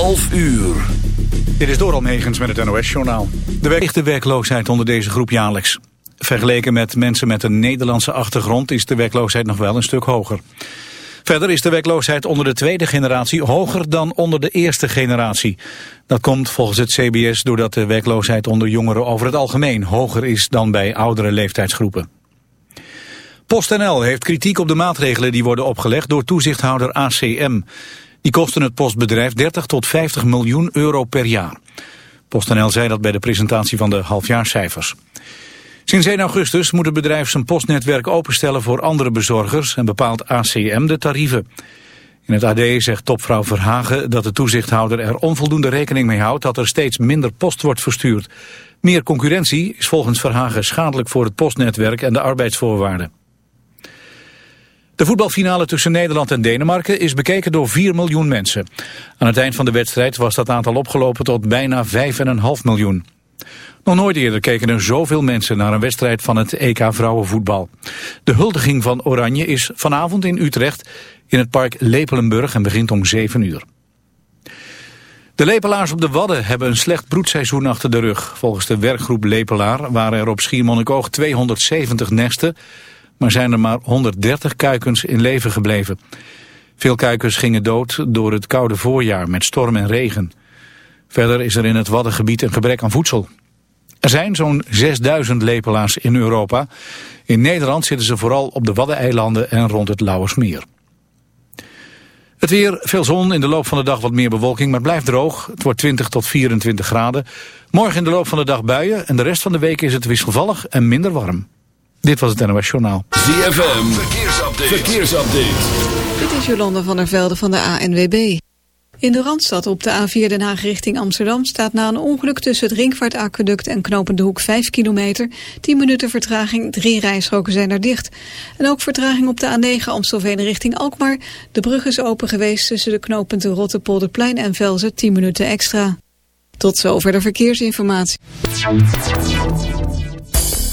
11 uur. Dit is door Almegens met het NOS-journaal. De werkloosheid onder deze groep jaarlijks. Vergeleken met mensen met een Nederlandse achtergrond is de werkloosheid nog wel een stuk hoger. Verder is de werkloosheid onder de tweede generatie hoger dan onder de eerste generatie. Dat komt volgens het CBS doordat de werkloosheid onder jongeren over het algemeen hoger is dan bij oudere leeftijdsgroepen. PostNL heeft kritiek op de maatregelen die worden opgelegd door toezichthouder ACM. Die kosten het postbedrijf 30 tot 50 miljoen euro per jaar. PostNL zei dat bij de presentatie van de halfjaarcijfers. Sinds 1 augustus moet het bedrijf zijn postnetwerk openstellen voor andere bezorgers en bepaalt ACM de tarieven. In het AD zegt topvrouw Verhagen dat de toezichthouder er onvoldoende rekening mee houdt dat er steeds minder post wordt verstuurd. Meer concurrentie is volgens Verhagen schadelijk voor het postnetwerk en de arbeidsvoorwaarden. De voetbalfinale tussen Nederland en Denemarken is bekeken door 4 miljoen mensen. Aan het eind van de wedstrijd was dat aantal opgelopen tot bijna 5,5 miljoen. Nog nooit eerder keken er zoveel mensen naar een wedstrijd van het EK vrouwenvoetbal. De huldiging van Oranje is vanavond in Utrecht in het park Lepelenburg en begint om 7 uur. De lepelaars op de Wadden hebben een slecht broedseizoen achter de rug. Volgens de werkgroep Lepelaar waren er op Schiermonnikoog 270 nesten maar zijn er maar 130 kuikens in leven gebleven. Veel kuikens gingen dood door het koude voorjaar met storm en regen. Verder is er in het Waddengebied een gebrek aan voedsel. Er zijn zo'n 6000 lepelaars in Europa. In Nederland zitten ze vooral op de Waddeneilanden en rond het Lauwersmeer. Het weer, veel zon, in de loop van de dag wat meer bewolking, maar blijft droog. Het wordt 20 tot 24 graden. Morgen in de loop van de dag buien en de rest van de week is het wisselvallig en minder warm. Dit was het NOS Journaal. ZFM, verkeersupdate. verkeersupdate. Dit is Jolanda van der Velde van de ANWB. In de Randstad op de A4 Den Haag richting Amsterdam staat na een ongeluk tussen het Ringvaartaqueduct en Knopende Hoek 5 kilometer. 10 minuten vertraging, drie rijstroken zijn er dicht. En ook vertraging op de A9 Amstelveen richting Alkmaar. De brug is open geweest tussen de knooppunten Rottepolderplein en Velzen 10 minuten extra. Tot zover de verkeersinformatie.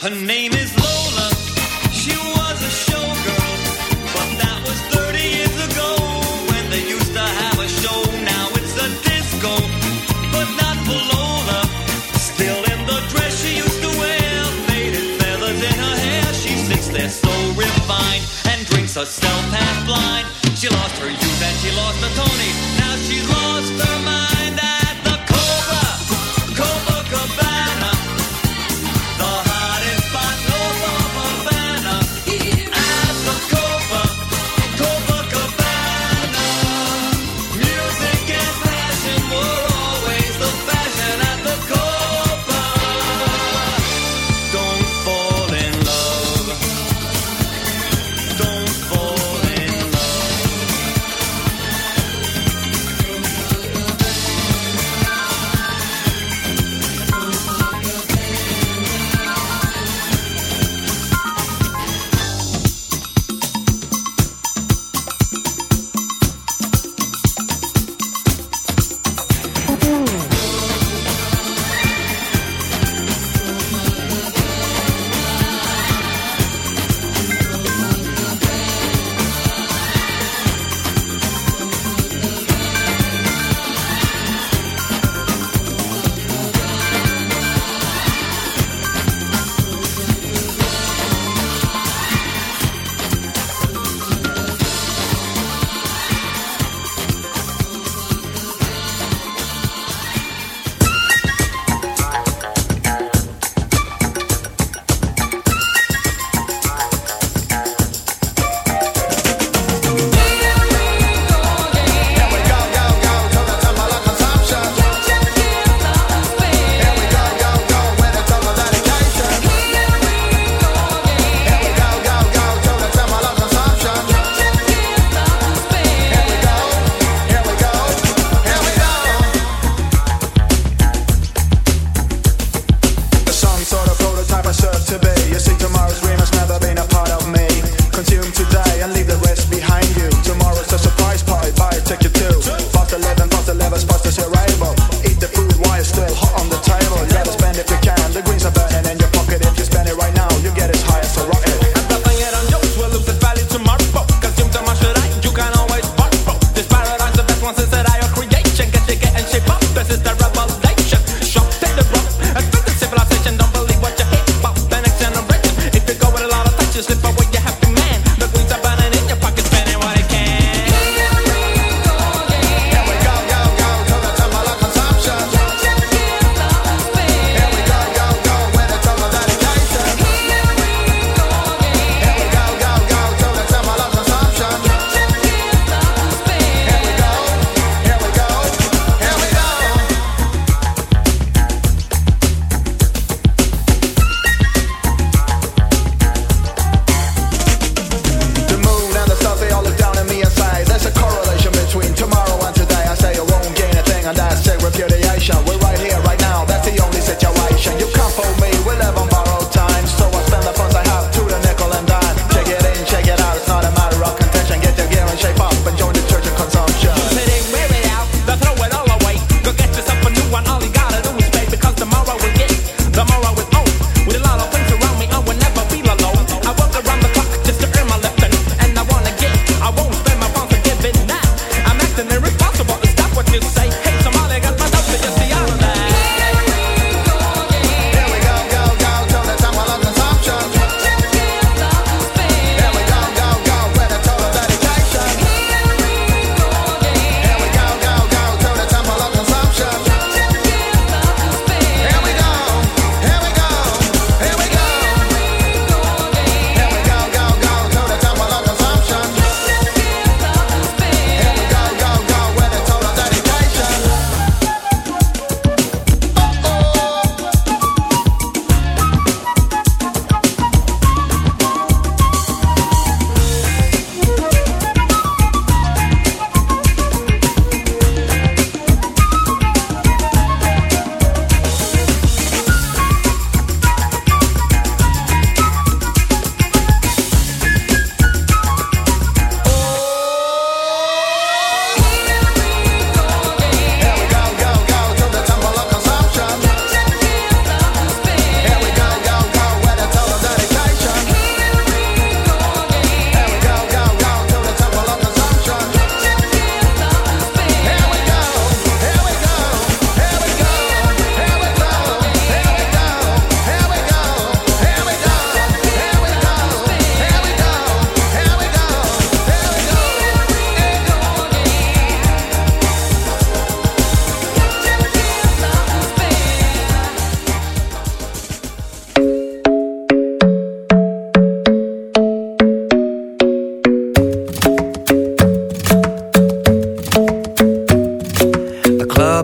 Her name is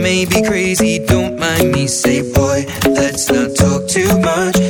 may be crazy, don't mind me. Say, boy, let's not talk too much.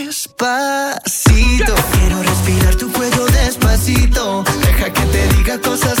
cosas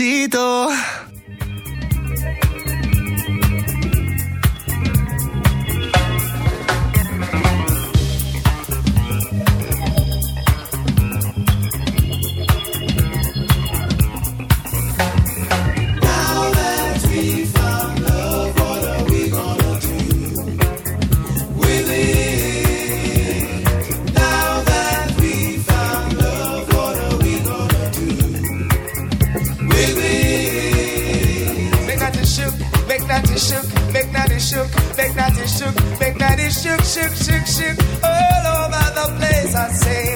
necesito. Shook, shook, shook, shook, all over the place. I say,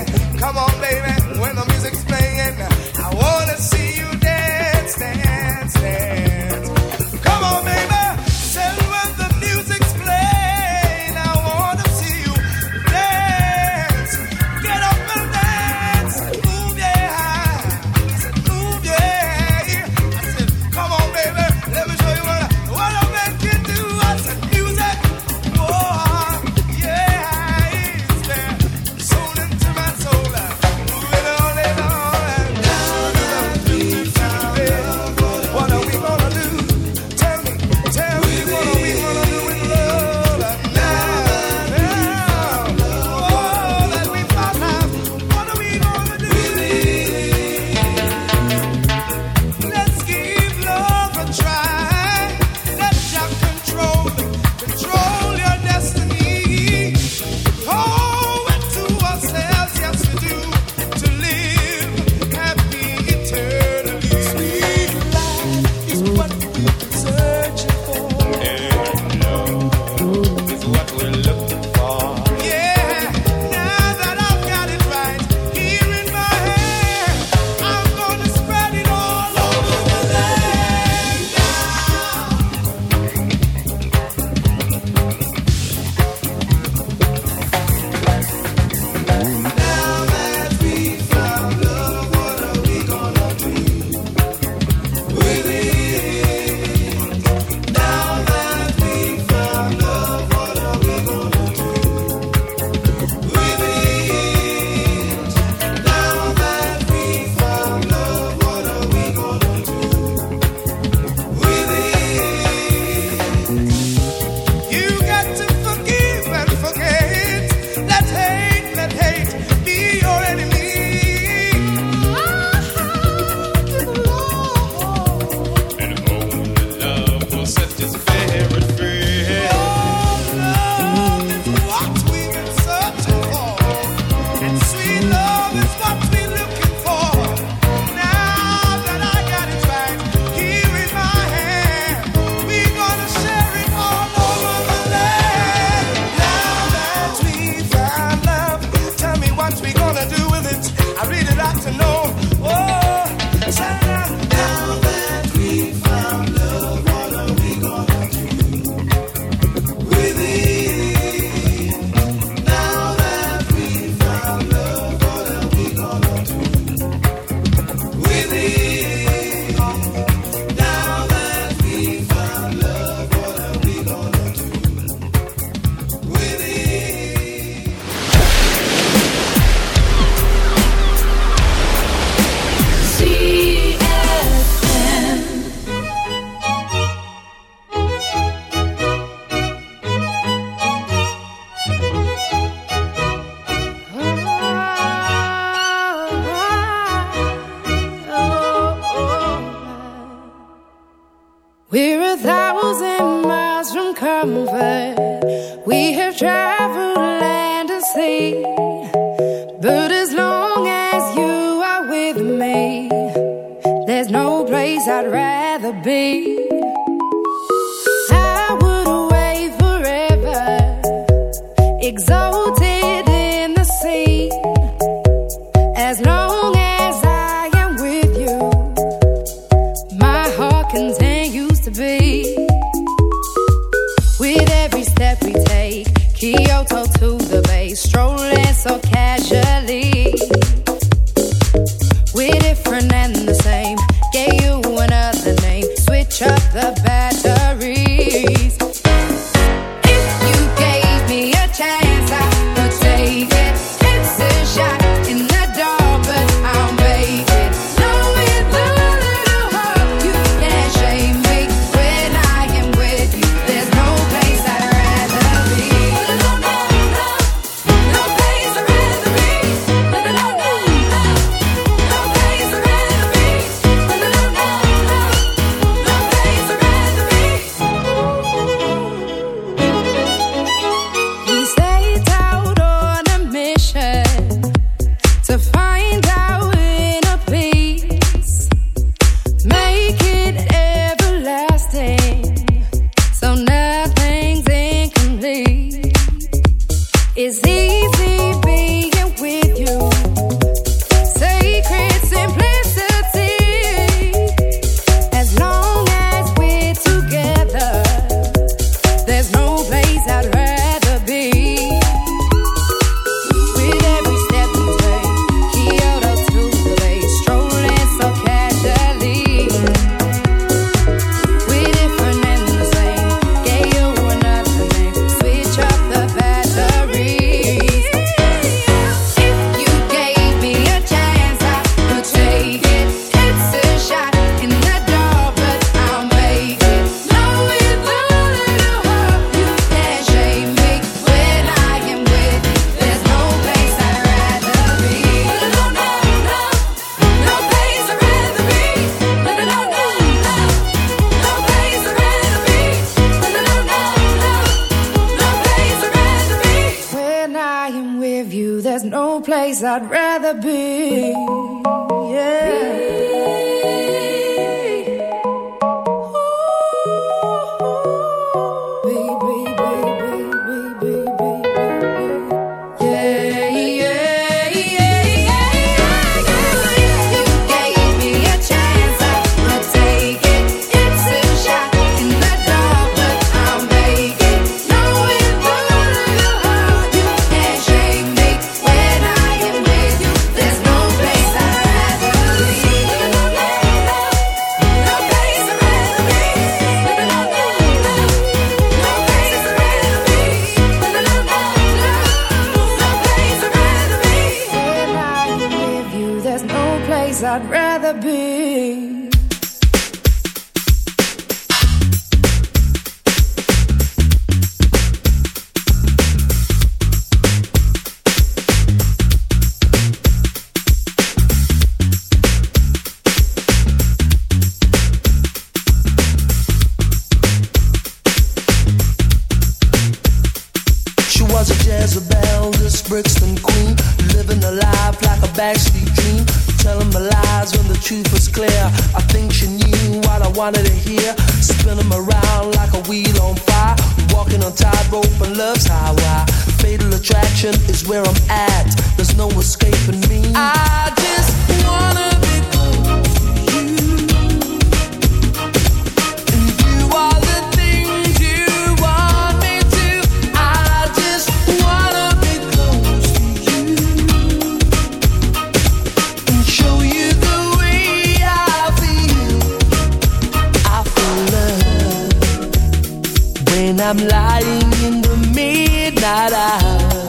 when I'm lying in the midnight hour,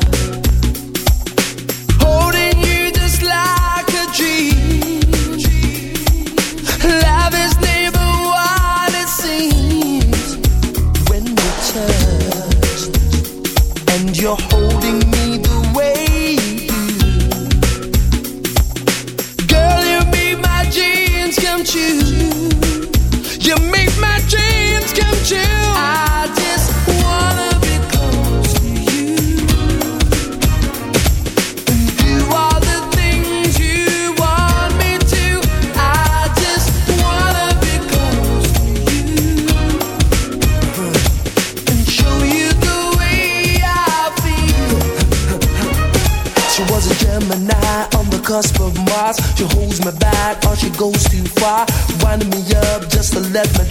holding you just like.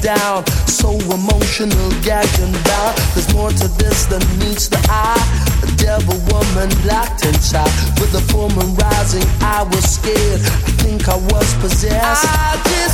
down. So emotional, gagging down. There's more to this than meets the eye. A devil woman locked inside. With the full moon rising, I was scared. I think I was possessed. I just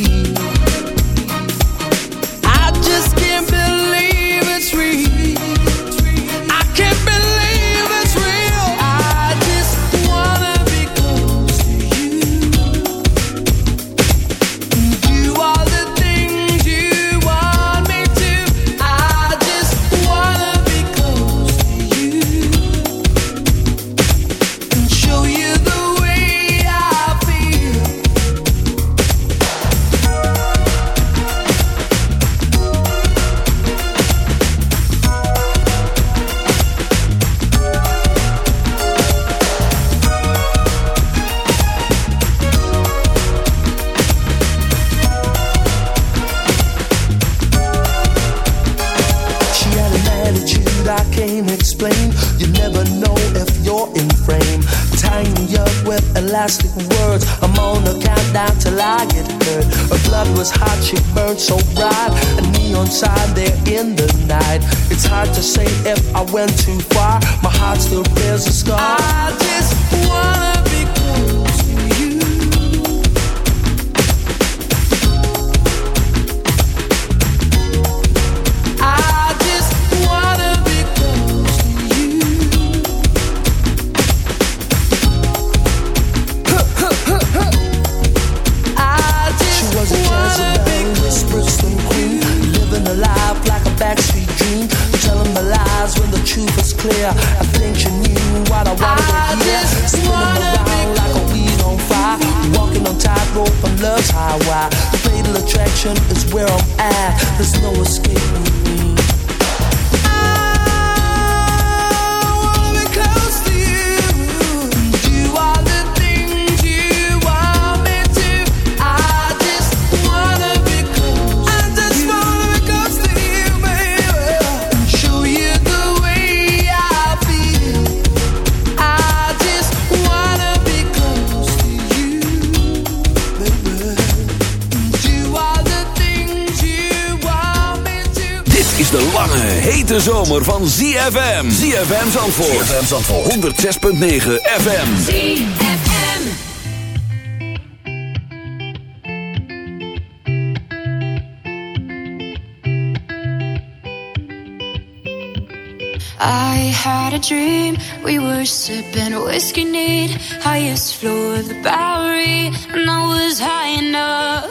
zomer van ZFM. ZFM Zandvoort. ZFM Zandvoort. 106.9 FM. ZFM. I had a dream. We were sipping whiskey neat. Highest floor of the Bowery. And I was high enough.